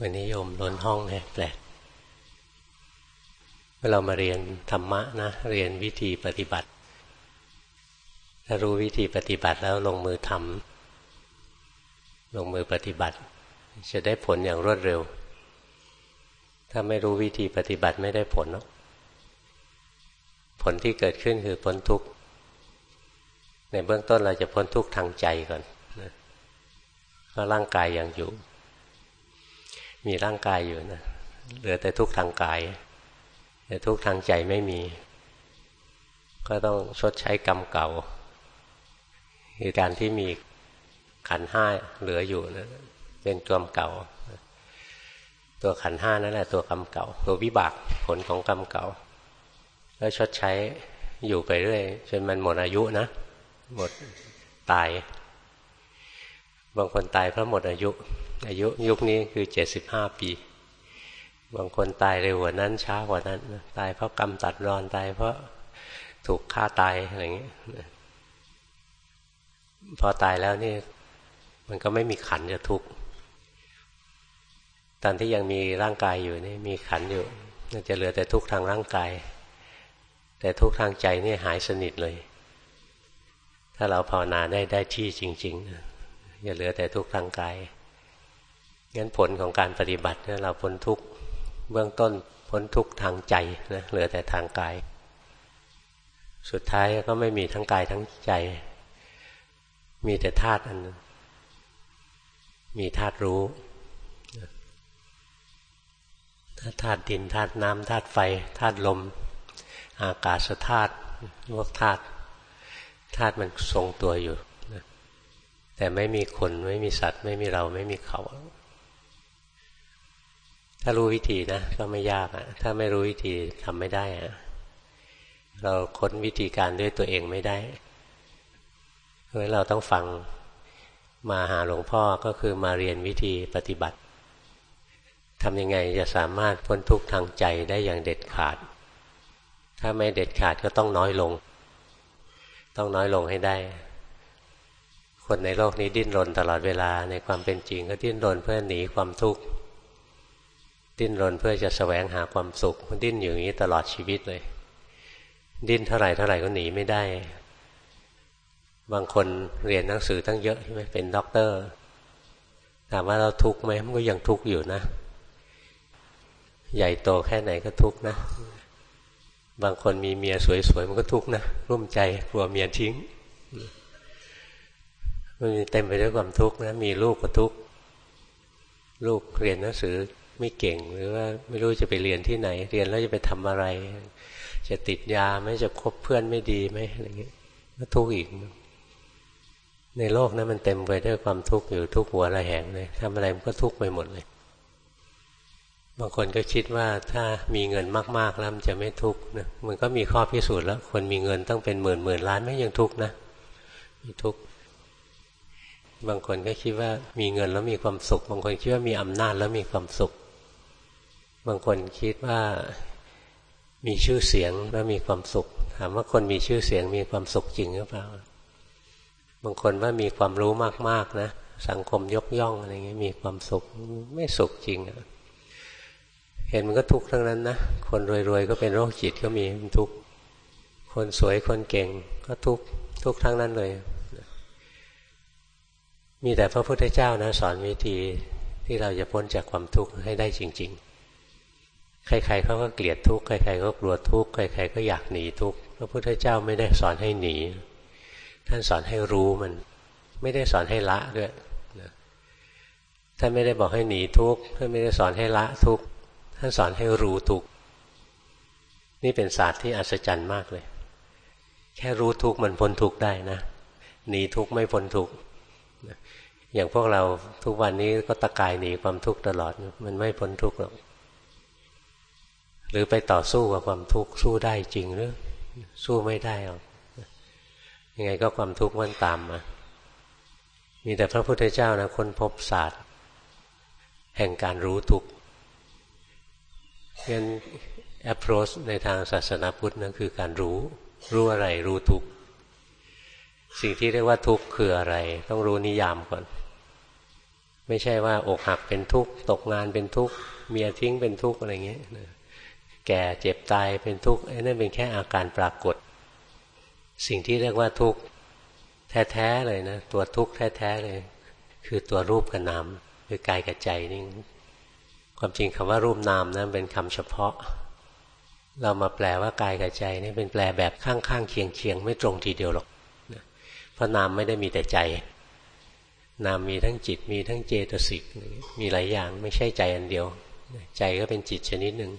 วันนี้โยมล้นห้องแฮแปลกเมื่อเรามาเรียนธรรมะนะ เรียนวิธีปฏิบัติ ถ้ารู้วิธีปฏิบัติแล้วลงมือทำลงมือปฏิบัติ จะได้ผลอย่างรวดเร็ว ถ้าไม่รู้วิธีปฏิบัติไม่ได้ผลหรอกผลที่เกิดขึ้นคือพ้นทุกข์ ในเบื้องต้นเราจะพ้นทุกข์ทางใจก่อนเพราะร่างกายยังอยู่ มีร่างกายอยู่นะ เหลือแต่ทุกทางกาย แต่ทุกทางใจไม่มี ก็ต้องชดใช้กรรมเก่า คือการที่มีขันห้าเหลืออยู่นะเป็นกรรมเก่า ตัวขันห้านั่นแหละตัวกรรมเก่า ตัววิบากผลของกรรมเก่า แล้วชดใช้อยู่ไปเรื่อยจนมันหมดอายุนะ หมดตาย บางคนตายเพราะหมดอายุ อายุยุคนี้คือเจ็ดสิบห้าปี บางคนตายเร็วกว่านั้นช้ากว่านั้น ตายเพราะกรรมตัดรอนตายเพราะถูกฆ่าตายอะไรอย่างเงี้ยพอตายแล้วนี่มันก็ไม่มีขันจะทุกข์ตอนที่ยังมีร่างกายอยู่นี่มีขันอยู่จะเหลือแต่ทุกข์ทางร่างกาย แต่ทุกข์ทางใจนี่หายสนิทเลย ถ้าเราภาวนาได้ได้ที่จริงๆอย่าเหลือแต่ทุกข์ทางกาย งั้นผลของการปฏิบัติเนี่ยเราพ้นทุกข์เบื้องต้นพ้นทุกข์ทางใจนะเหลือแต่ทางกาย สุดท้ายก็ไม่มีทั้งกายทั้งใจ มีแต่ธาตุอันนึงมีธาตุรู้ธาตุดินธาตุน้ำธาตุไฟธาตุลม อากาศธาตุพวกธาตุธาตุมันทรงตัวอยู่แต่ไม่มีคนไม่มีสัตว์ ไม่มีเราไม่มีเขา ถ้ารู้วิธีนะก็ไม่ยากอะถ้าไม่รู้วิธีทำไม่ได้อะเราค้นวิธีการด้วยตัวเองไม่ได้เพราะเราต้องฟังมาหาหลวงพ่อก็คือมาเรียนวิธีปฏิบัติทำยังไงจะสามารถพ้นทุกข์ทางใจได้อย่างเด็ดขาด ถ้าไม่เด็ดขาดก็ต้องน้อยลง ต้องน้อยลงให้ได้ คนในโลกนี้ดิ้นรนตลอดเวลาในความเป็นจริงก็ดิ้นรนเพื่อหนีความทุกข์ ดิ้นรนเพื่อจะแสวงหาความสุขดิ้นอยู่อย่างนี้ตลอดชีวิตเลย ดิ้นเท่าไหร่เท่าไหร่ก็หนีไม่ได้ บางคนเรียนหนังสือตั้งเยอะใช่ไหมเป็นด็อกเตอร์ถามว่าเราทุกข์ไหมมันก็ยังทุกข์อยู่นะ ใหญ่โตแค่ไหนก็ทุกข์นะ บางคนมีเมียสวยๆมันก็ทุกข์นะรุ่มใจกลัวเมียทิ้งมันเต็มไปด้วยความทุกข์นะมีลูกก็ทุกข์ลูกเรียนหนังสือ ไม่เก่ง หรือว่าไม่รู้จะไปเรียนที่ไหน เรียนแล้วจะไปทำอะไร จะติดยาไหมจะคบเพื่อนไม่ดีไหมอะไรเงี้ยก็ทุกข์อีก ในโลกนั้นมันเต็มไปด้วยความทุกข์อยู่ทุกหัวระแหงเลยทำอะไรมันก็ทุกข์ไปหมดเลย บางคนก็คิดว่าถ้ามีเงินมาก ๆ แล้วมันจะไม่ทุกข์นะมันก็มีข้อพิสูจน์แล้ว คนมีเงินต้องเป็นหมื่นหมื่นล้านไม่ยังทุกข์นะมีทุกข์บางคนก็คิดว่ามีเงินแล้วมีความสุข บางคนคิดว่ามีอำนาจแล้วมีความสุข บางคนคิดว่ามีชื่อเสียงแล้วมีความสุข ถามว่าคนมีชื่อเสียงมีความสุขจริงหรือเปล่า บางคนว่ามีความรู้มากๆนะ สังคมยกย่องอะไรเงี้ยมีความสุขไม่สุขจริงอะเห็นมันก็ทุกข์ทั้งนั้นนะ คนรวยๆก็เป็นโรคจิตก็มีทุกข์ คนสวยคนเก่งก็ทุกข์ทุกข์ทั้งนั้นเลย มีแต่พระพุทธเจ้านะ สอนวิธีที่เราจะพ้นจากความทุกข์ให้ได้จริง ๆ ใครๆเขาก็เกลียดทุกข์ใครๆก็กลัวทุกข์ใครๆก็อยากหนีทุกข์พระพุทธเจ้าไม่ได้สอนให้หนี ท่านสอนให้รู้มัน ไม่ได้สอนให้ละด้วยท่านไม่ได้บอกให้หนีทุกข์ท่านไม่ได้สอนให้ละทุกข์ท่านสอนให้รู้ทุกข์นี่เป็นศาสตร์ที่อัศจรรย์มากเลย แค่รู้ทุกข์มันพ้นทุกข์ได้นะหนีทุกข์ไม่พ้นทุกข์อย่างพวกเราทุกวันนี้ก็ตะกายหนีความทุกข์ตลอดมันไม่พ้นทุกข์หรอก หรือไปต่อสู้กับความทุกข์สู้ได้จริงหรือ สู้ไม่ได้หรอกยังไงก็ความทุกข์มันตามมา มีแต่พระพุทธเจ้านะค้นพบศาสตร์ แห่งการรู้ทุกข์งั้น approach ในทางศาสนาพุทธนั่นคือการรู้ รู้อะไรรู้ทุกข์สิ่งที่เรียกว่าทุกข์คืออะไร ต้องรู้นิยามก่อน ไม่ใช่ว่าอกหักเป็นทุกข์ ตกงานเป็นทุกข์ เมียทิ้งเป็นทุกข์อะไรเงี้ย แก่เจ็บตายเป็นทุกข์นั่นเป็นแค่อาการปรากฏ สิ่งที่เรียกว่าทุกข์แท้ๆเลยนะ ตัวทุกข์แท้ๆเลย คือตัวรูปกับนามคือกายกับใจนี่ความจริงคำว่ารูปนามนะั้นเป็นคำเฉพาะ เรามาแปลว่ากายกับใจนี่เป็นแปลแบบข้างๆเคียงๆไม่ตรงทีเดียวหรอกเพราะนามไม่ได้มีแต่ใจ นามมีทั้งจิตมีทั้งเจตสิกมีหลายอย่างไม่ใช่ใจอันเดียว ใจก็เป็นจิตชนิดหนึ่ง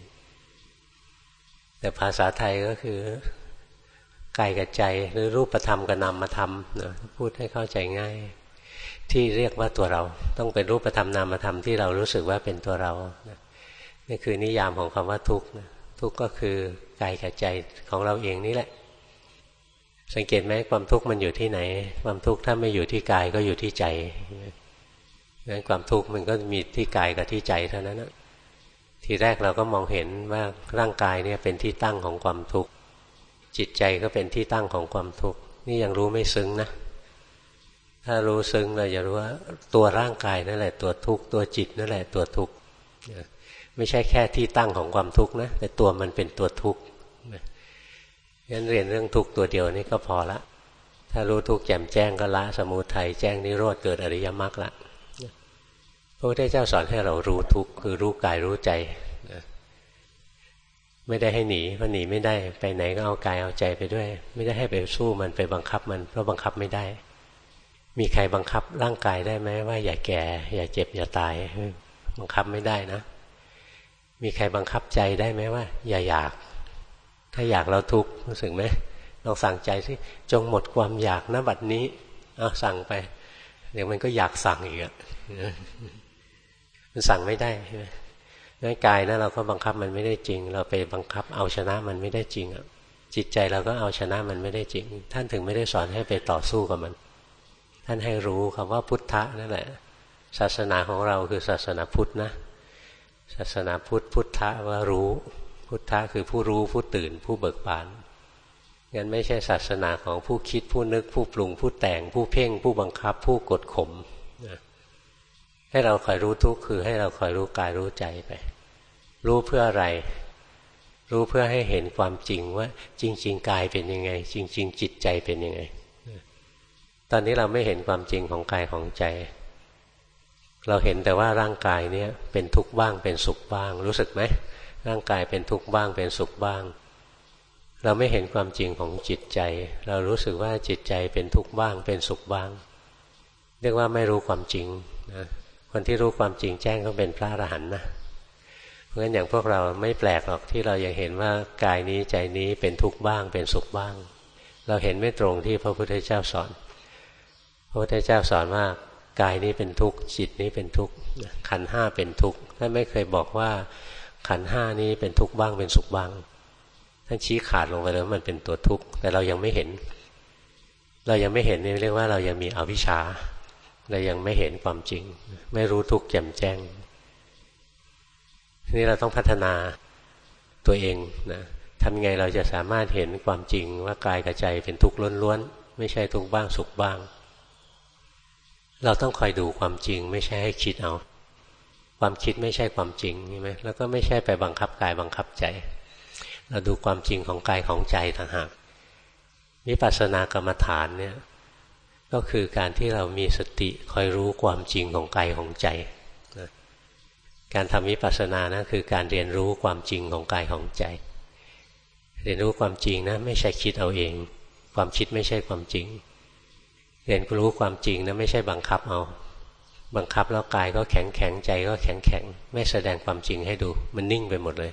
แต่ภาษาไทยก็คือกายกับใจหรือรูปธรรมกับนามธรรมนะพูดให้เข้าใจง่าย ที่เรียกว่าตัวเรา ต้องเป็นรูปธรรมนามธรรมที่เรารู้สึกว่าเป็นตัวเรานะนี่คือนิยามของคำว่าทุกข์นะทุกข์ก็คือกายกับใจของเราเองนี่แหละ สังเกตไหมความทุกข์มันอยู่ที่ไหน ความทุกข์ถ้าไม่อยู่ที่กายก็อยู่ที่ใจงั้นความทุกข์มันก็มีที่กายกับที่ใจเท่านั้นนะ ทีแรกเราก็มองเห็นว่าร่างกายเนี่ยเป็นที่ตั้งของความทุกข์ จิตใจก็เป็นที่ตั้งของความทุกข์ นี่ยังรู้ไม่ซึ้งนะ ถ้ารู้ซึ้งเราจะรู้ว่าตัวร่างกายนั่นแหละตัวทุกข์ตัวจิตนั่นแหละตัวทุกข์ไม่ใช่แค่ที่ตั้งของความทุกข์นะแต่ตัวมันเป็นตัวทุกข์งั้นเรียนเรื่องทุกข์ตัวเดียวนี่ก็พอละ ถ้ารู้ทุกข์แจ่มแจ้งก็ละสมุทัยแจ้งนิโรธเกิดอริยมรรคละ ระพุทธเจ้าสอนให้เรารู้ทุกข์คือรู้กายรู้ใจไม่ได้ให้หนีเพราะหนีไม่ได้ไปไหนก็เอากายเอาใจไปด้วย ไม่ได้ให้ไปสู้มันไปบังคับมันเพราะบังคับไม่ได้ มีใครบังคับร่างกายได้ไหมว่าอย่าแก่ อย่าเจ็บอย่าตาย บังคับไม่ได้นะ มีใครบังคับใจได้ไหมว่า อย่าอยาก ถ้าอยากเราทุกข์รู้สึกไหมลองสั่งใจสิจงหมดความอยากนะบัดนี้เอาสั่งไป เดี๋ยวมันก็อยากสั่งอีกอะ มันสั่งไม่ได้ใช่ไหมงั้นกายนะเราก็บังคับมันไม่ได้จริง เราไปบังคับเอาชนะมันไม่ได้จริงอะจิตใจเราก็เอาชนะมันไม่ได้จริง ท่านถึงไม่ได้สอนให้ไปต่อสู้กับมัน ท่านให้รู้คำว่าพุทธะนั่นแหละ ศาสนาของเราคือศาสนาพุทธนะ ศาสนาพุทธพุทธะว่ารู้ พุทธะคือผู้รู้ผู้ตื่นผู้เบิกบานงั้นไม่ใช่ศาสนาของผู้คิดผู้นึกผู้ปรุงผู้แต่งผู้เพ่งผู้บังคับผู้กดข่ม ให้เราคอยรู้ทุกข์คือให้เราคอยรู้กายรู้ใจไป รู้เพื่ออะไร รู้เพื่อให้เห็นความจริงว่า จริง ๆ กายเป็นยังไง จริง ๆ จิตใจเป็นยังไง ตอนนี้เราไม่เห็นความจริงของกายของใจ เราเห็นแต่ว่าร่างกายเนี้ยเป็นทุกข์บ้างเป็นสุขบ้าง รู้สึกไหมร่างกายเป็นทุกข์บ้างเป็นสุขบ้าง เราไม่เห็นความจริงของจิตใจ เรารู้สึกว่าจิตใจเป็นทุกข์บ้างเป็นสุขบ้าง เรียกว่าไม่รู้ความจริงนะ คนที่รู้ความจริงแจ้งก็เป็นพระอรหันต์นะเพราะฉะนั้นอย่างพวกเราไม่แปลกหรอกที่เรายังเห็นว่ากายนี้ใจนี้เป็นทุกข์บ้างเป็นสุขบ้าง เราเห็นไม่ตรงที่พระพุทธเจ้าสอน พระพุทธเจ้าสอนว่ากายนี้เป็นทุกข์จิตนี้เป็นทุกข์ขันห้าเป็นทุกข์ท่านไม่เคยบอกว่าขันห้านี้เป็นทุกข์บ้างเป็นสุขบ้างท่านชี้ขาดลงไปแล้วมันเป็นตัวทุกข์แต่เรายังไม่เห็น เรายังไม่เห็นนี่เรียกว่าเรายังมีอวิชชา เรายังไม่เห็นความจริง ไม่รู้ทุกข์แจ่มแจ้งนี่เราต้องพัฒนาตัวเองนะทำไงเราจะสามารถเห็นความจริงว่ากายกับใจเป็นทุกข์ล้วนๆไม่ใช่ทุกข์บ้างสุขบ้าง เราต้องคอยดูความจริง ไม่ใช่ให้คิดเอา ความคิดไม่ใช่ความจริงใช่ไหมแล้วก็ไม่ใช่ไปบังคับกายบังคับใจ เราดูความจริงของกายของใจต่างหากวิปัสสนากรรมฐานเนี่ย ก็คือการที่เรามีสติคอยรู้ความจริงของกายของใจการทำวิปัสสนานะคือการเรียนรู้ความจริงของกายของใจ เรียนรู้ความจริงนะไม่ใช่คิดเอาเอง ความคิดไม่ใช่ความจริง เรียนรู้ความจริงนะไม่ใช่บังคับเอา บังคับแล้วกายก็แข็งแข็งใจก็แข็งแข็งไม่แสดงความจริงให้ดู มันนิ่งไปหมดเลย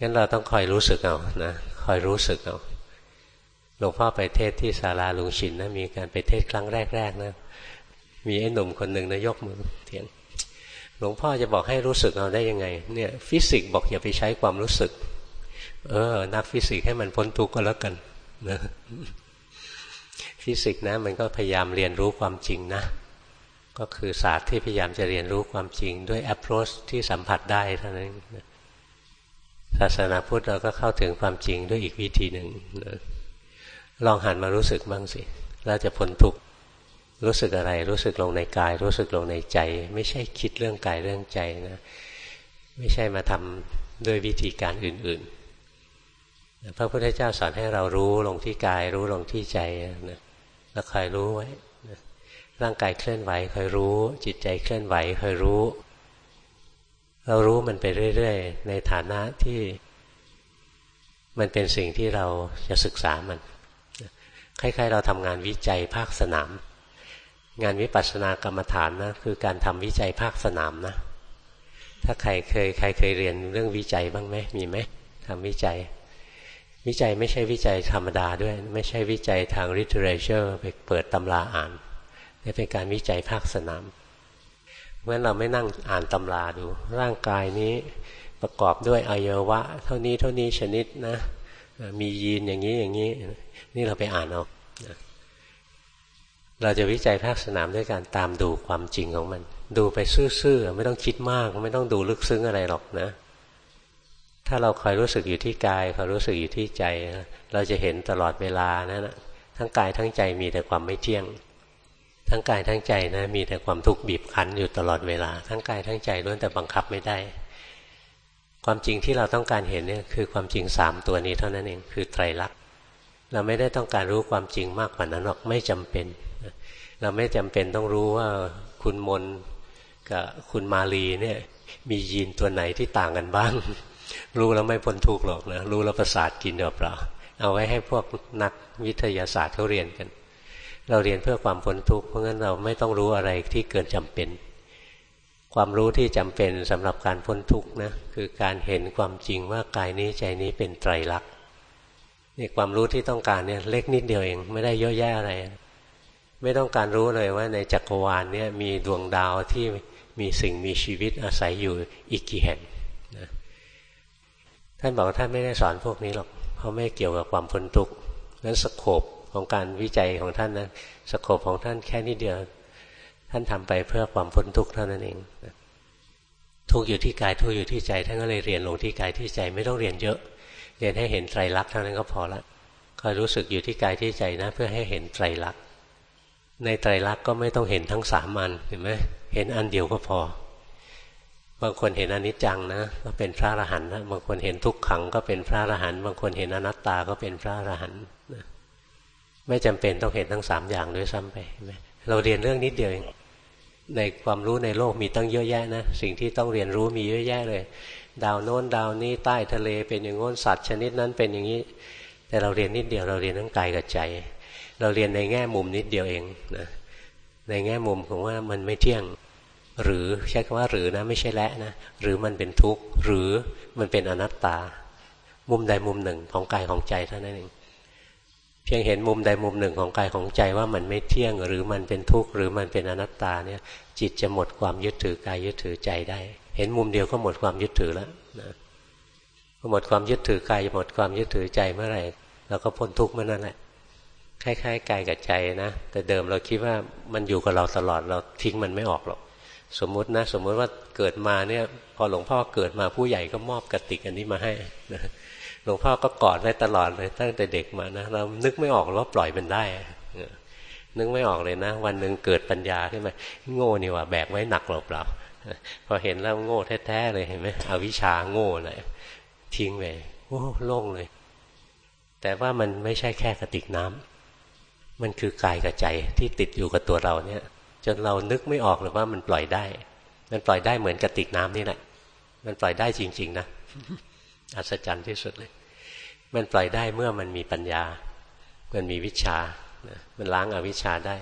งั้นเราต้องคอยรู้สึกเอานะคอยรู้สึกเอา หลวงพ่อไปเทศที่ศาลาลุงชินนะมีการไปเทศครั้งแรกๆนะมีไอ้หนุ่มคนหนึ่งนะยกมือเถียงหลวงพ่อจะบอกให้รู้สึกเอาได้ยังไง เนี่ย ฟิสิกส์บอกอย่าไปใช้ความรู้สึก เออ นักฟิสิกส์ให้มันพ้นทุกข์ก็แล้วกันนะฟิสิกส์นะ มันก็พยายามเรียนรู้ความจริงนะ ก็คือศาสตร์ที่พยายามจะเรียนรู้ความจริง ด้วย approach ที่สัมผัสได้เท่านั้นศาสนาพุทธเราก็เข้าถึงความจริงด้วยอีกวิธีหนึ่งนะ ลองหันมารู้สึกบ้างสิแล้วจะพ้นทุกข์รู้สึกอะไร รู้สึกลงในกาย รู้สึกลงในใจ ไม่ใช่คิดเรื่องกายเรื่องใจนะไม่ใช่มาทำด้วยวิธีการอื่น ๆ พระพุทธเจ้าสอนให้เรารู้ลงที่กาย รู้ลงที่ใจนะแล้วคอยรู้ไว้ร่างกายเคลื่อนไหวคอยรู้ จิตใจเคลื่อนไหวคอยรู้ เรารู้มันไปเรื่อย ๆ ในฐานะที่มันเป็นสิ่งที่เราจะศึกษามัน คล้ายๆ เราทำงานวิจัยภาคสนาม งานวิปัสสนากรรมฐานนะคือการทำวิจัยภาคสนามนะ ถ้าใครเคยใครเคยเรียนเรื่องวิจัยบ้างไหมมีไหมทำวิจัย วิจัยไม่ใช่วิจัยธรรมดาด้วย ไม่ใช่วิจัยทาง literature ไปเปิดตำราอ่านนี่เป็นการวิจัยภาคสนามเพราะฉะนั้นเราไม่นั่งอ่านตำราดู ร่างกายนี้ประกอบด้วยอวัยวะ เท่านี้เท่านี้ชนิดนะ มียีนอย่างนี้อย่างนี้ นี่เราไปอ่านเอาเราจะวิจัยภาคสนามด้วยการตามดูความจริงของมัน ดูไปซื่อๆไม่ต้องคิดมาก ไม่ต้องดูลึกซึ้งอะไรหรอกนะ ถ้าเราคอยรู้สึกอยู่ที่กายคอยรู้สึกอยู่ที่ใจ เราจะเห็นตลอดเวลานะั้นะทั้งกายทั้งใจมีแต่ความไม่เที่ยง ทั้งกายทั้งใจนะมีแต่ความทุกข์บีบคั้นอยู่ตลอดเวลา ทั้งกายทั้งใจล้วนแต่บังคับไม่ได้ ความจริงที่เราต้องการเห็นเนี่ยคือความจริงสามตัวนี้เท่านั้นเองคือไตรลักษณ์เราไม่ได้ต้องการรู้ความจริงมากกว่านั้นหรอกไม่จำเป็น เราไม่จำเป็นต้องรู้ว่าคุณมนกับคุณมาลีเนี่ยมียีนตัวไหนที่ต่างกันบ้าง รู้แล้วไม่พ้นทุกข์หรอกนะรู้แล้วประสาทกินเปล่าเอาไว้ให้พวกนักวิทยาศาสตร์เขาเรียนกัน เราเรียนเพื่อความพ้นทุกข์เพราะงั้นเราไม่ต้องรู้อะไรที่เกินจำเป็น ความรู้ที่จำเป็นสำหรับการพ้นทุกข์นะคือการเห็นความจริงว่ากายนี้ใจนี้เป็นไตรลักษณ์นี่ความรู้ที่ต้องการเนี่ยเล็กนิดเดียวเอง ไม่ได้เยอะแยะอะไร ไม่ต้องการรู้เลยว่าในจักรวาลเนี่ยมีดวงดาวที่มีสิ่งมีชีวิตอาศัยอยู่อีกกี่แห่งนะท่านบอกท่านไม่ได้สอนพวกนี้หรอกเพราะไม่เกี่ยวกับความพ้นทุกข์นั้นสโคบของการวิจัยของท่านนะสโคบของท่านแค่นิดเดียว ท่านทำไปเพื่อความพ้นทุกข์เท่านั้นเองทุกอยู่ที่กายทุกอยู่ที่ใจท่านก็เลยเรียนลงที่กายที่ใจไม่ต้องเรียนเยอะ เรียนให้เห็นไตรลักษณ์เท่านั้นก็พอละคอยรู้สึกอยู่ที่กายที่ใจนะ เพื่อให้เห็นไตรลักษณ์ในไตรลักษณ์ก็ไม่ต้องเห็นทั้งสามอันเห็นไหมเห็นอันเดียวก็พอ บางคนเห็นอนิจจังนะ ก็เป็นพระอรหันต์นะบางคนเห็นทุกขังก็เป็นพระอรหันต์บางคนเห็นอนัตตาก็เป็นพระอรหันต์ไม่จำเป็นต้องเห็นทั้งสามอย่างด้วยซ้ำไปเราเรียนเรื่องนิดเดียวเอง ในความรู้ในโลกมีตั้งเยอะแยะนะ สิ่งที่ต้องเรียนรู้มีเยอะแยะเลย ดาวโน้นดาวนี้ใต้ทะเลเป็นอย่างง้นสัตว์ชนิดนั้นเป็นอย่างนี้ แต่เราเรียนนิดเดียวเราเรียนทั้งกายกับใจ เราเรียนในแง่มุมนิดเดียวเองนะในแง่มุมของว่ามันไม่เที่ยงหรือใช้คำว่าหรือนะไม่ใช่และนะหรือมันเป็นทุกข์หรือมันเป็นอนัตตา มุมใดมุมหนึ่งของกายของใจเท่านั้นเอง เพียงเห็นมุมใดมุมหนึ่งของกายของใจว่ามันไม่เที่ยงหรือมันเป็นทุกข์หรือมันเป็นอนัตตาเนี่ย จิตจะหมดความยึดถือกายยึดถือใจได้ เห็นมุมเดียวก็หมดความยึดถือแล้วนะหมดความยึดถือกายหมดความยึดถือใจเมื่อไหร่เราก็พ้นทุกข์เมื่อนั้นแหละคล้ายๆกายกับใจนะแต่เดิมเราคิดว่ามันอยู่กับเราตลอดเราทิ้งมันไม่ออกหรอกสมมุตินะ สมมุติว่าเกิดมาเนี่ย พอหลวงพ่อเกิดมาผู้ใหญ่ก็มอบกติกอันนี้มาให้นะ หลวงพ่อก็กอดไว้ตลอดเลย ตั้งแต่เด็กมานะเรานึกไม่ออกว่าปล่อยมันได้นึกไม่ออกเลยนะ วันหนึ่งเกิดปัญญาขึ้นมาโง่นี่ว่าแบกไว้หนักหรอเปล่าพอเห็นแล้วโง่แท้ๆเลยเห็นไหมเอาวิชาโง่เลยทิ้งไปโอ้โล่งเลย แต่ว่ามันไม่ใช่แค่กระติกน้ำมันคือกายกับใจที่ติดอยู่กับตัวเราเนี่ย จนเรานึกไม่ออกเลยว่ามันปล่อยได้ มันปล่อยได้เหมือนกระติกน้ำนี่แหละมันปล่อยได้จริง ๆ นะ อัศจรรย์ที่สุดเลย มันปล่อยได้เมื่อมันมีปัญญา มันมีวิชา มันล้างอาวิชชาได้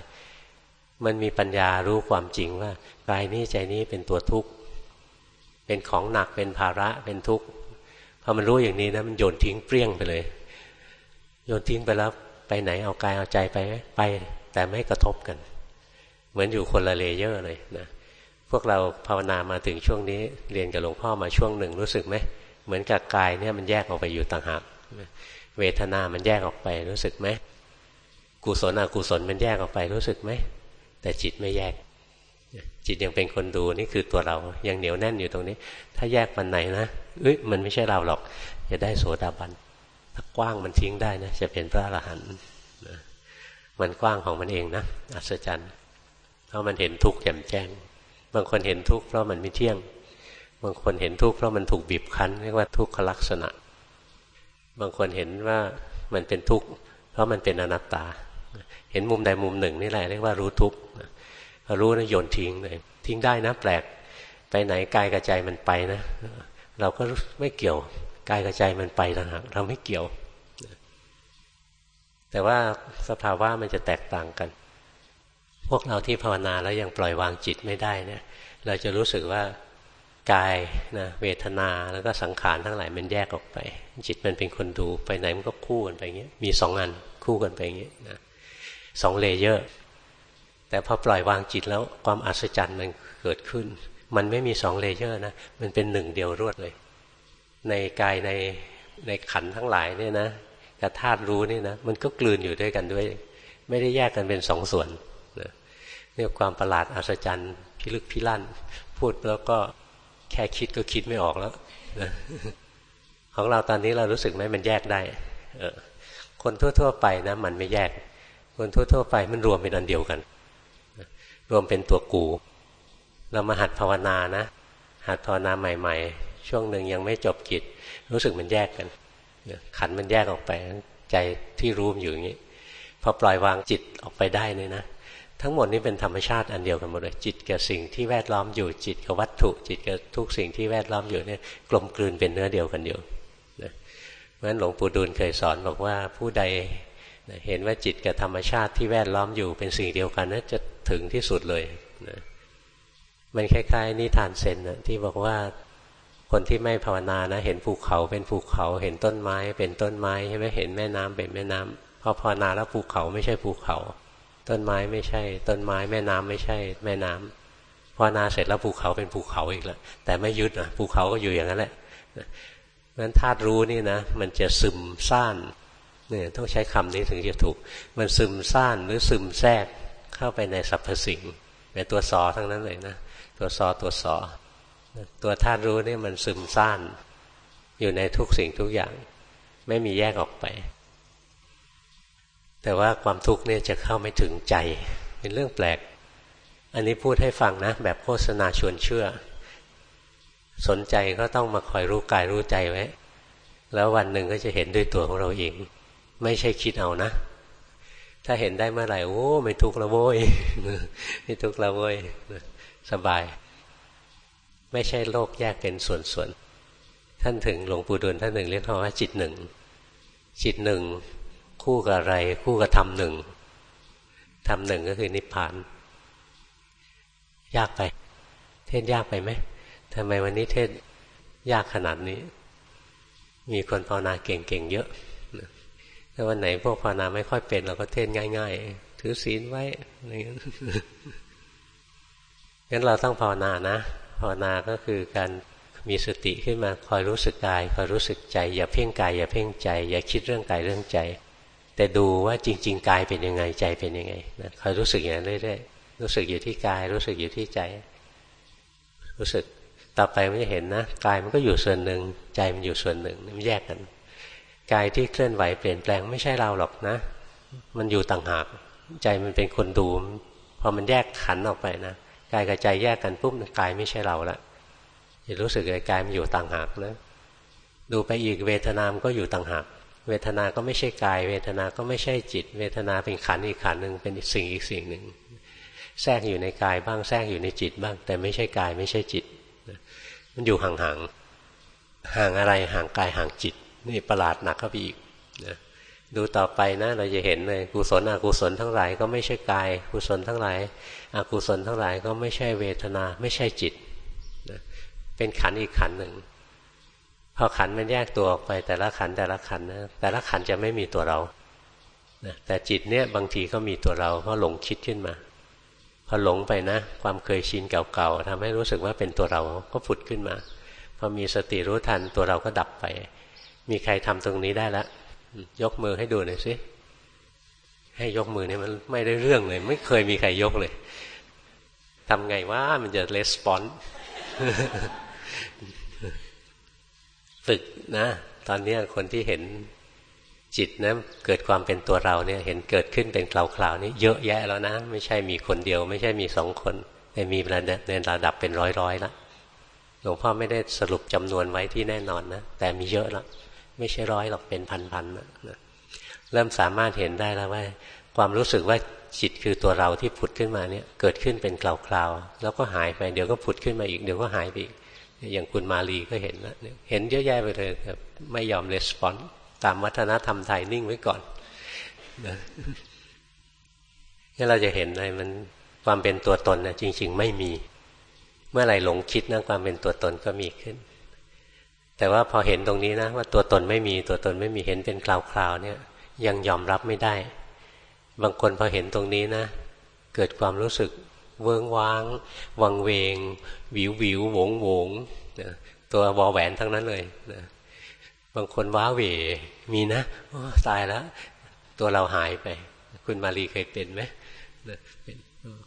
มันมีปัญญารู้ความจริงว่ากายนี้ใจนี้เป็นตัวทุกข์ เป็นของหนักเป็นภาระเป็นทุกข์พอมันรู้อย่างนี้นะมันโยนทิ้งเปรี้ยงไปเลย โยนทิ้งไปแล้วไปไหนเอากายเอาใจไปไหมไป แต่ไม่กระทบกัน เหมือนอยู่คนละเลเยอร์เลยนะพวกเราภาวนามาถึงช่วงนี้เรียนกับหลวงพ่อมาช่วงหนึ่งรู้สึกไหม เหมือนกับกายเนี่ยมันแยกออกไปอยู่ต่างหากเวทนามันแยกออกไปรู้สึกไหมกุศลอกุศลมันแยกออกไปรู้สึกไหมแต่จิตไม่แยก จิตยังเป็นคนดูนี่คือตัวเรายังเหนียวแน่นอยู่ตรงนี้ ถ้าแยกมันไหนนะเอ้ยมันไม่ใช่เราหรอก จะได้โสดาบันถ้ากว้างมันทิ้งได้นะจะเป็นพระอรหันต์มันกว้างของมันเองนะอัศจรรย์เพราะมันเห็นทุกข์แจ่มแจ้ง บางคนเห็นทุกข์เพราะมันไม่เที่ยง บางคนเห็นทุกข์เพราะมันถูกบีบคั้นเรียกว่าทุกขลักษณะ บางคนเห็นว่ามันเป็นทุกข์เพราะมันเป็นอนัตตา เห็นมุมใดมุมหนึ่งนี่แหละเรียกว่ารู้ทุกข์รู้นะโยนทิ้งเลยทิ้งได้นะแปลกไปไหนกายกับใจมันไปนะ เราก็ไม่เกี่ยวกายกับใจมันไปต่างหากเราไม่เกี่ยว แต่ว่าสภาวะมันจะแตกต่างกัน พวกเราที่ภาวนาแล้วยังปล่อยวางจิตไม่ได้เนี่ยเราจะรู้สึกว่า กายนะเวทนาแล้วก็สังขารทั้งหลายมันแยกออกไป จิตมันเป็นคนดูไปไหนมันก็คู่กันไปอย่างเงี้ยมีสองอันคู่กันไปอย่างเงี้ยนะสอง layer แต่พอปล่อยวางจิตแล้วความอัศจรรย์มันเกิดขึ้น มันไม่มีสอง layer นะมันเป็นหนึ่งเดียวรวดเลย ในกายในในขันทั้งหลายเนี่ยนะกระธาตุรู้นี่นะมันก็กลืนอยู่ด้วยกันด้วย ไม่ได้แยกกันเป็นสองส่วนเนี่ยความประหลาดอัศจรรย์พิลึกพิลั่นพูดแล้วก็ แค่คิดก็คิดไม่ออกแล้วของเราตอนนี้เรารู้สึกไหมมันแยกได้ เออ คนทั่ว ๆ ไปนะมันไม่แยก คนทั่ว ๆ ไปมันรวมเป็นอันเดียวกัน รวมเป็นตัวกู เรามาหัดภาวนานะ หัดภาวนาใหม่ ๆ ช่วงหนึ่งยังไม่จบกิจ รู้สึกมันแยกกันขันมันแยกออกไป ใจที่รู้อยู่อย่างนี้ พอปล่อยวางจิตออกไปได้เนี่ยนะ ทั้งหมดนี้เป็นธรรมชาติอันเดียวกันหมดเลยจิตกับสิ่งที่แวดล้อมอยู่จิตกับวัตถุ จิตกับทุกสิ่งที่แวดล้อมอยู่เนี่ยกลมกลืนเป็นเนื้อเดียวกันอยู่นะเพราะฉะนั้นหลวงปู่ดูลเคยสอนบอกว่าผู้ใดเห็นว่าจิตกับธรรมชาติที่แวดล้อมอยู่เป็นสิ่งเดียวกันนั้นจะถึงที่สุดเลยนะมันคล้ายๆนิทานเซนนะที่บอกว่าคนที่ไม่ภาวนานะ เห็นภูเขาเป็นภูเขาเห็นต้นไม้ เป็นต้นไม้ใช่ไหมเห็นแม่น้ำเป็นแม่น้ำพอภาวนาแล้วภูเขาไม่ใช่ภูเขา ต้นไม้ไม่ใช่ ต้นไม้แม่น้ำไม่ใช่ แม่น้ำพอนาเสร็จแล้วภูเขาเป็นภูเขาอีกแล้วแต่ไม่ยึดนะภูเขาก็อยู่อย่างนั้นแหละนั้นธาตุรู้นี่นะ มันจะซึมซ่านเนี่ยต้องใช้คำนี้ถึงจะถูก มันซึมซ่านหรือซึมแทรกเข้าไปในสรรพสิ่งเป็นตัวสอทั้งนั้นเลยนะตัวสอตัวสอตัวธาตุรู้นี่มันซึมซ่าน อยู่ในทุกสิ่งทุกอย่าง ไม่มีแยกออกไป แต่ว่าความทุกข์เนี่ยจะเข้าไม่ถึงใจ เป็นเรื่องแปลก อันนี้พูดให้ฟังนะ แบบโฆษณาชวนเชื่อ สนใจก็ต้องมาคอยรู้กายรู้ใจไว้ แล้ววันหนึ่งก็จะเห็นด้วยตัวของเราเอง ไม่ใช่คิดเอานะ ถ้าเห็นได้เมื่อไหร่ โอ้ไม่ทุกข์ละโว้ยไม่ทุกข์ละโว้ยสบาย ไม่ใช่โลกแยกเป็นส่วนๆท่านถึงหลวงปู่ดูลท่านหนึ่งเรียกว่าจิตหนึ่ง จิตหนึ่ง คู่กับอะไร คู่กับธรรมหนึ่งธรรมหนึ่งก็คือนิพพาน ยากไป เทศยากไปไหมทำไมวันนี้เทศยากขนาดนี้ มีคนภาวนาเก่งๆเยอะถ้าวันไหนพวกภาวนาไม่ค่อยเป็นเราก็เทศง่าย ๆ ถือศีลไว้อะไรอย่างนี้งั้นเราต้องภาวนานะ ภาวนาก็คือการมีสติขึ้นมาคอยรู้สึกกายคอยรู้สึกใจ อย่าเพ่งกายอย่าเพ่งใจ อย่าคิดเรื่องกายเรื่องใจ แต่ดูว่าจริง ๆ กายเป็นยังไงใจเป็นยังไงนะคอยรู้สึกอย่างนั้นเรื่อยๆรู้สึกอยู่ที่กาย รู้สึกอยู่ที่ใจ รู้สึกต่อไปมันจะเห็นนะกายมันก็อยู่ส่วนหนึ่งใจมันอยู่ส่วนหนึ่งมันแยกกันกายที่เคลื่อนไหวเปลี่ยนแปลงไม่ใช่เราหรอกนะ มันอยู่ต่างหาก ใจมันเป็นคนดู พอมันแยกขันออกไปนะกายกับใจแยกกันปุ๊บกายไม่ใช่เราละจะรู้สึกเลยกายมันอยู่ต่างหากนะดูไปอีกเวทนามก็อยู่ต่างหาก เวทนาก็ไม่ใช่กาย เวทนาก็ไม่ใช่จิต เวทนาเป็นขันอีกขันหนึ่งเป็นสิ่งอีกสิ่งหนึ่งแทรกอยู่ในกายบ้างแทรกอยู่ในจิตบ้าง แต่ไม่ใช่กายไม่ใช่จิต มันอยู่ห่างๆห่างอะไรห่างกายห่างจิต นี่ประหลาดหนักเข้าไปอีกนะดูต่อไปนะเราจะเห็นเลยกุศลอกุศลทั้งหลายก็ไม่ใช่กายกุศลทั้งหลายอกุศลทั้งหลายก็ไม่ใช่เวทนาไม่ใช่จิตนะเป็นขันอีกขันหนึ่ง พอขันมันแยกตัวออกไป แต่ละขันแต่ละขันนะแต่ละขันจะไม่มีตัวเรานะแต่จิตเนี่ยบางทีก็มีตัวเราเพราะหลงคิดขึ้นมา พอหลงไปนะ ความเคยชินเก่าๆทำให้รู้สึกว่าเป็นตัวเราก็ผุดขึ้นมาพอมีสติรู้ทันตัวเราก็ดับไป มีใครทำตรงนี้ได้แล้วยกมือให้ดูหน่อยสิให้ยกมือเนี่ยมันไม่ได้เรื่องเลย ไม่เคยมีใครยกเลยทำไงว่ามันจะレスปอน ฝึกนะ ตอนนี้คนที่เห็นจิตนะเกิดความเป็นตัวเราเนี่ยเห็นเกิดขึ้นเป็นคราวๆนี่เยอะแยะแล้วนะ ไม่ใช่มีคนเดียว ไม่ใช่มีสองคนแต่มีในระดับเป็นร้อยๆแล้วหลวงพ่อไม่ได้สรุปจำนวนไว้ที่แน่นอนนะแต่มีเยอะแล้วไม่ใช่ร้อยหรอกเป็นพันๆนะเริ่มสามารถเห็นได้แล้วว่า ความรู้สึกว่าจิตคือตัวเราที่ผุดขึ้นมาเนี่ยเกิดขึ้นเป็นคราวๆแล้วก็หายไปเดี๋ยวก็ผุดขึ้นมาอีกเดี๋ยวก็หายไปอีก อย่างคุณมาลีก็เห็นแล้วเห็นเยอะแยะไปเลยครับไม่ยอมレスปอนตามวัฒนธรรมไทยนิ่งไว้ก่อนนะนี่เราจะเห็นเลยมันความเป็นตัวตนนะจริง ๆ ไม่มี เมื่อไหร่หลงคิดนะความเป็นตัวตนก็มีขึ้น แต่ว่าพอเห็นตรงนี้นะ ว่าตัวตนไม่มีตัวตนไม่มีเห็นเป็นคราวๆเนี่ย ยังยอมรับไม่ได้ บางคนพอเห็นตรงนี้นะ เกิดความรู้สึก เวิงว้าง วังเวง วิววิวโวงโวงนะตัววอแหวนทั้งนั้นเลยนะบางคนว้าเหวมีนะตายแล้ว ตัวเราหายไป คุณมารีเคยเป็นไหม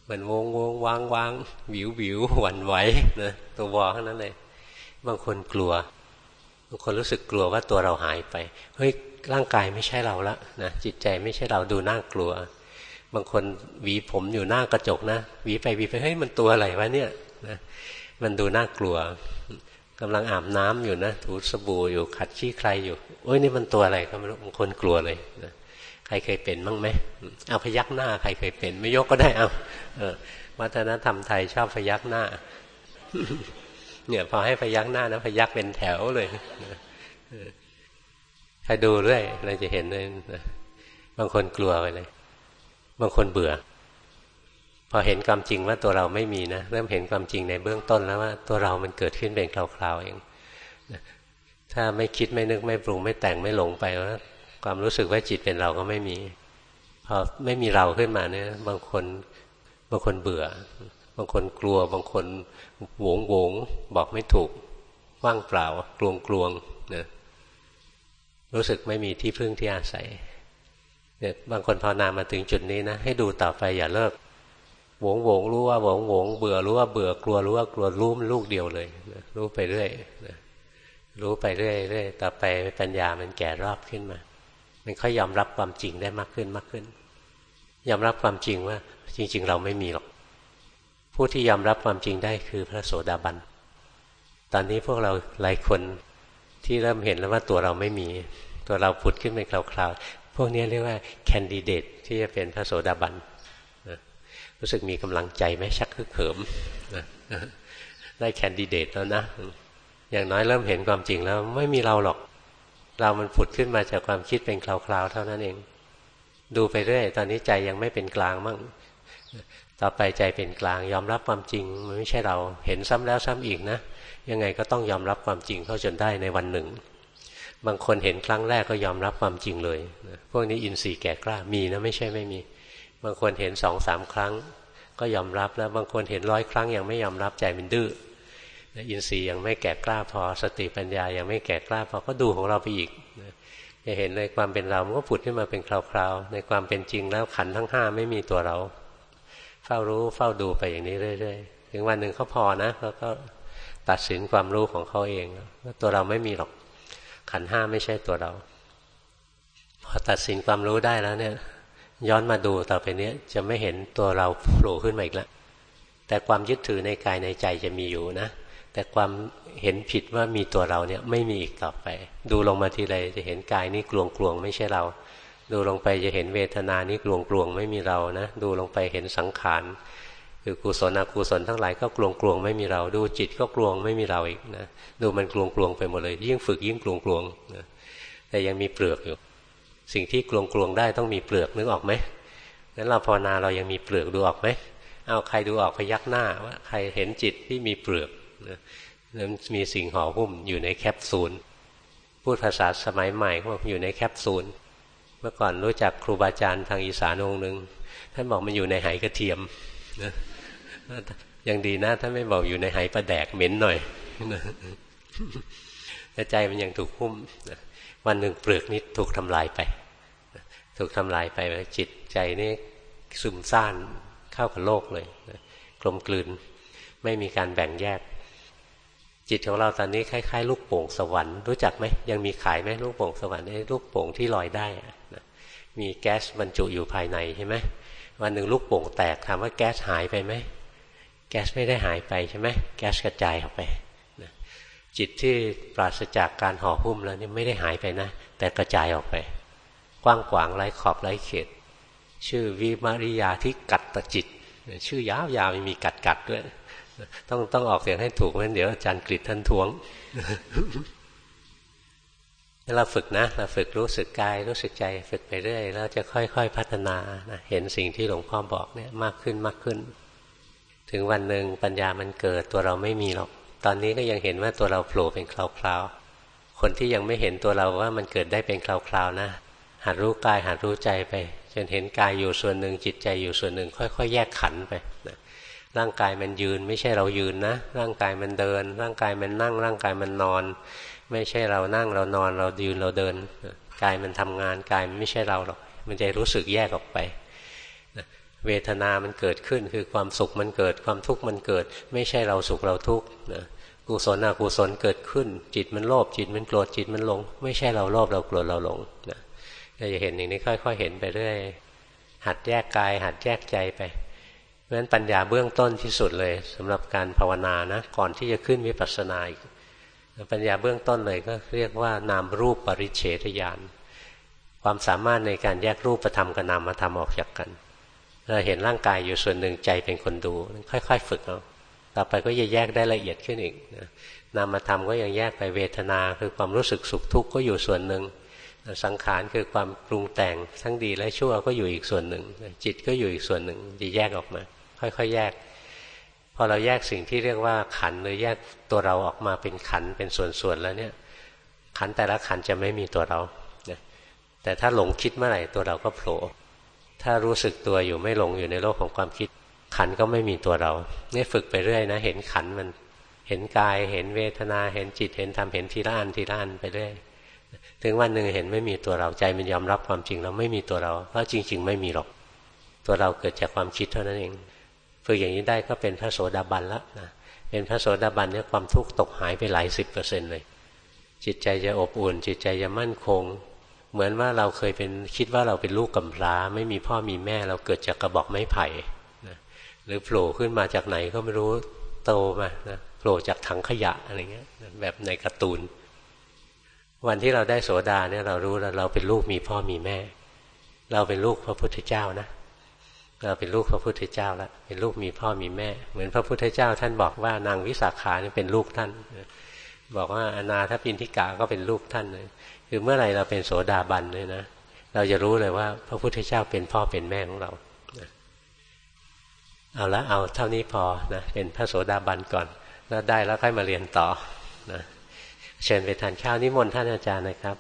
มันวงวงวางวางวิววิวหวั่นไหวนะตัววอทั้งนั้นเลย บางคนกลัว บางคนรู้สึกกลัวว่าตัวเราหายไป เฮ้ยร่างกายไม่ใช่เราละนะจิตใจไม่ใช่เราดูน่ากลัว บางคนหวีผมอยู่หน้ากระจกนะหวีไปหวีไปเฮ้ยมันตัวอะไรวะเนี่ยนะมันดูน่ากลัวกำลังอาบน้ำอยู่นะถูสบู่อยู่ขัดขี้ใครอยู่โอ้ยนี่มันตัวอะไรก็ไม่รู้บางคนกลัวเลยนะใครเคยเป็นบ้างไหมเอาพยักหน้า ใครเคยเป็น ไม่ยกก็ได้เอาวัฒนธรรมไทยชอบพยักหน้า เนี่ยพอให้พยักหน้านะพยักเป็นแถวเลยใครดูด้วยเราจะเห็นเลยบางคนกลัวไปเลย บางคนเบื่อ พอเห็นความจริงว่าตัวเราไม่มีนะเริ่มเห็นความจริงในเบื้องต้นแล้วว่าตัวเรามันเกิดขึ้นเป็นคราวๆเองถ้าไม่คิดไม่นึกไม่ปรุงไม่แต่งไม่หลงไปว่าความรู้สึกว่าจิตเป็นเราก็ไม่มี พอไม่มีเราขึ้นมาเนี่ย บางคนบางคนเบื่อ บางคนกลัว บางคนหวงหวงบอกไม่ถูก ว่างเปล่ากลวงกลวงนะรู้สึกไม่มีที่พึ่งที่อาศัย เนี่ยบางคนภาวนามาถึงจุดนี้นะ ให้ดูต่อไปอย่าเลิกหวงหวงรู้ว่าหวงหวงเบื่อรู้ว่าเบื่อกลัวรู้ว่ากลัวรู้มันลูกเดียวเลยนะรู้ไปเรื่อยนะรู้ไปเรื่อยเรื่อยต่อไปปัญญามันแก่รอบขึ้นมา มันค่อยยอมรับความจริงได้มากขึ้นมากขึ้น ยอมรับความจริงว่า จริง ๆ เราไม่มีหรอก ผู้ที่ยอมรับความจริงได้คือพระโสดาบันตอนนี้พวกเราหลายคนที่เริ่มเห็นแล้วว่าตัวเราไม่มี ตัวเราผุดขึ้นเป็นคราวๆ พวกนี้เรียกว่าแคนดิเดตที่จะเป็นพระโสดาบันรู้สึกมีกำลังใจไหมชักคึกเขิมได้แคนดิเดตแล้วนะอย่างน้อยเริ่มเห็นความจริงแล้วไม่มีเราหรอก เรามันผุดขึ้นมาจากความคิดเป็นคราวๆเท่านั้นเอง ดูไปเรื่อยตอนนี้ใจยังไม่เป็นกลางมั่งต่อไปใจเป็นกลางยอมรับความจริงมันไม่ใช่เราเห็นซ้ำแล้วซ้ำอีกนะยังไงก็ต้องยอมรับความจริงเข้าจนได้ในวันหนึ่ง บางคนเห็นครั้งแรกก็ยอมรับความจริงเลยพวกนี้อินทรีย์แก่กล้ามีนะไม่ใช่ไม่มี บางคนเห็นสองสามครั้ง ก็ยอมรับแล้วบางคนเห็นร้อยครั้งยังไม่ยอมรับใจมันดื้ออินทรีย์ยังไม่แก่กล้าพอสติปัญญายังไม่แก่กล้าพอก็ดูของเราไปอีกจะเห็นในความเป็นเรามันก็ผุดขึ้นมาเป็นคราวๆในความเป็นจริงแล้วขันทั้งห้าไม่มีตัวเรา เฝ้ารู้เฝ้าดูไปอย่างนี้เรื่อยๆถึงวันหนึ่งเขาพอนะเขาก็ตัดสินความรู้ของเขาเองว่าตัวเราไม่มีหรอก ขันห้าไม่ใช่ตัวเรา พอตัดสินความรู้ได้แล้วเนี่ย ย้อนมาดูต่อไปนี้จะไม่เห็นตัวเราโผล่ขึ้นมาอีกแล้วแต่ความยึดถือในกายในใจจะมีอยู่นะ แต่ความเห็นผิดว่ามีตัวเราเนี่ยไม่มีอีกต่อไป ดูลงมาทีไรจะเห็นกายนี้กลวงกลวงไม่ใช่เรา ดูลงไปจะเห็นเวทนานี้กลวงกลวงไม่มีเรานะ ดูลงไปเห็นสังขาร คือกุศลอกุศลทั้งหลายก็กลวงกลวงไม่มีเรา ดูจิตก็กลวงไม่มีเราอีกนะดูมันกลวงกลวงไปหมดเลย ยิ่งฝึกยิ่งกลวงกลวงนะแต่ยังมีเปลือกอยู่ สิ่งที่กลวงกลวงได้ต้องมีเปลือกนึกออกไหมงั้นเราภาวนาเรายังมีเปลือกดูออกไหมเอาใครดูออกพยักหน้าว่าใครเห็นจิตที่มีเปลือกนะนั้นมีสิ่งห่อหุ้มอยู่ในแคปซูลพูดภาษาสมัยใหม่เขาบอกอยู่ในแคปซูลเมื่อก่อนรู้จักครูบาอาจารย์ทางอีสานองค์หนึ่งท่านบอกมันอยู่ในไหกระเทียมนะ ยังดีนะท่าไม่บอกอยู่ในไหปลาแดกเหม็นหน่อยแต่ใจมันยังถูกหุ้มวันหนึ่งเปลือกนี้ถูกทำลายไป ถูกทำลายไปจิตใจนี่ซึมซ่านเข้ากับโลกเลยกลมกลืนไม่มีการแบ่งแยก จิตของเราตอนนี้คล้ายๆ ลูกโป่งสวรรค์รู้จักไหมยังมีขายไหมลูกโป่งสวรรค์ไอ้ลูกโป่งที่ลอยได้มีแก๊สบรรจุอยู่ภายในใช่ไหมวันหนึ่งลูกโป่งแตกถามว่าแก๊สหายไปไหม แก๊สไม่ได้หายไปใช่ไหมแก๊สกระจายออกไปนะจิตที่ปราศจากการห่อหุ้มแล้วนี่ไม่ได้หายไปนะ แต่กระจายออกไป กว้างขวางไร้ขอบไร้เขต ชื่อวิมาริยาที่กัดตจิต ชื่อยาวๆมีกัดกัดด้วยต้องต้องออกเสียงให้ถูกเพราะเดี๋ยวอาจารย์กฤษท่านทวงเราฝึกนะเราฝึกรู้สึกกายรู้สึกใจฝึกไปเรื่อยแล้วจะค่อย ๆ พัฒนานะเห็นสิ่งที่หลวงพ่อบอกเนี่ยมากขึ้นมากขึ้น ถึงวันหนึ่งปัญญามันเกิดตัวเราไม่มีหรอก ตอนนี้ก็ยังเห็นว่าตัวเราโผล่เป็นคราวๆ คนที่ยังไม่เห็นตัวเราว่ามันเกิดได้เป็นคราวๆนะ หัดรู้กายหัดรู้ใจไป จนเห็นกายอยู่ส่วนหนึ่งจิตใจอยู่ส่วนหนึ่ง ค่อยๆ แยกขันไปนะร่างกายมันยืนไม่ใช่เรายืนนะ ร่างกายมันเดิน ร่างกายมันนั่ง ร่างกายมันนอน ไม่ใช่เรานั่งเรานอนเรายืนเราเดิน กายมันทำงานกายมันไม่ใช่เราหรอก มันจะรู้สึกแยกออกไป เวทนามันเกิดขึ้น คือความสุขมันเกิด ความทุกข์มันเกิด ไม่ใช่เราสุขเราทุกข์นะกุศลอกุศลเกิดขึ้น จิตมันโลภจิตมันโกรธจิตมันหลง ไม่ใช่เราโลภเราโกรธเราหลงนะจะเห็นอย่างนี้ค่อย ๆ เห็นไปเรื่อยหัดแยกกาย หัดแยกใจไปเพราะฉะนั้นปัญญาเบื้องต้นที่สุดเลยสำหรับการภาวนานะก่อนที่จะขึ้นวิปัสสนาอีกปัญญาเบื้องต้นเลยก็เรียกว่านามรูปปริเฉทญาณความสามารถในการแยกรูปธรรมกับนามธรรมออกจากกัน เราเห็นร่างกายอยู่ส่วนหนึ่งใจเป็นคนดู ค่อย ๆ ฝึกเอาต่อไปก็จะแยกได้ละเอียดขึ้นอีกนามธรรมก็ยังแยกไปเวทนาคือความรู้สึกสุขทุกข์ก็อยู่ส่วนหนึ่ง สังขารคือความปรุงแต่งทั้งดีและชั่วก็อยู่อีกส่วนหนึ่ง จิตก็อยู่อีกส่วนหนึ่งจะแยกออกมา ค่อยๆแยก พอเราแยกสิ่งที่เรียกว่าขันหรือแยกตัวเราออกมาเป็นขันเป็นส่วนๆแล้วเนี่ย ขันแต่ละขันจะไม่มีตัวเราแต่ถ้าหลงคิดเมื่อไหร่ตัวเราก็โผล่ ถ้ารู้สึกตัวอยู่ไม่หลงอยู่ในโลกของความคิด ขันก็ไม่มีตัวเราเนี่ยฝึกไปเรื่อยนะ เห็นขันมันเห็นกายเห็นเวทนาเห็นจิตเห็นธรรมเห็นทีละอันทีละอันไปเรื่อยถึงวันหนึ่งเห็นไม่มีตัวเราใจมันยอมรับความจริงเราไม่มีตัวเรา เพราะจริง ๆ ไม่มีหรอก ตัวเราเกิดจากความคิดเท่านั้นเองฝึกอย่างนี้ได้ก็เป็นพระโสดาบันแล้วนะเป็นพระโสดาบันเนี่ยความทุกข์ตกหายไปหลายสิบเปอร์เซ็นต์เลย จิตใจจะอบอุ่น จิตใจจะมั่นคง เหมือนว่าเราเคยเป็นคิดว่าเราเป็นลูกกำพร้า ไม่มีพ่อมีแม่เราเกิดจากกระบอกไม้ไผ่นะหรือโผล่ขึ้นมาจากไหนก็ไม่รู้โตมานะโผล่จากถังขยะอะไรเงี้ยแบบในการ์ตูน วันที่เราได้โสดาเนี่ยเรารู้แล้วเราเป็นลูกมีพ่อมีแม่ เราเป็นลูกพระพุทธเจ้านะ เราเป็นลูกพระพุทธเจ้าแล้วเป็นลูกมีพ่อมีแม่ เหมือนพระพุทธเจ้า ท่านบอกว่านางวิสาขานี่เป็นลูกท่าน บอกว่าอนาถปินทิกาก็เป็นลูกท่านเลย คือเมื่อไหร่เราเป็นโสดาบันเลยนะเราจะรู้เลยว่า พระพุทธเจ้าเป็นพ่อเป็นแม่ของเราเอาละเอาเท่านี้พอนะเป็นพระโสดาบันก่อน แล้วได้แล้วค่อยมาเรียนต่อนะเชิญไปทานข้าวนิมนต์ท่านอาจารย์นะครับ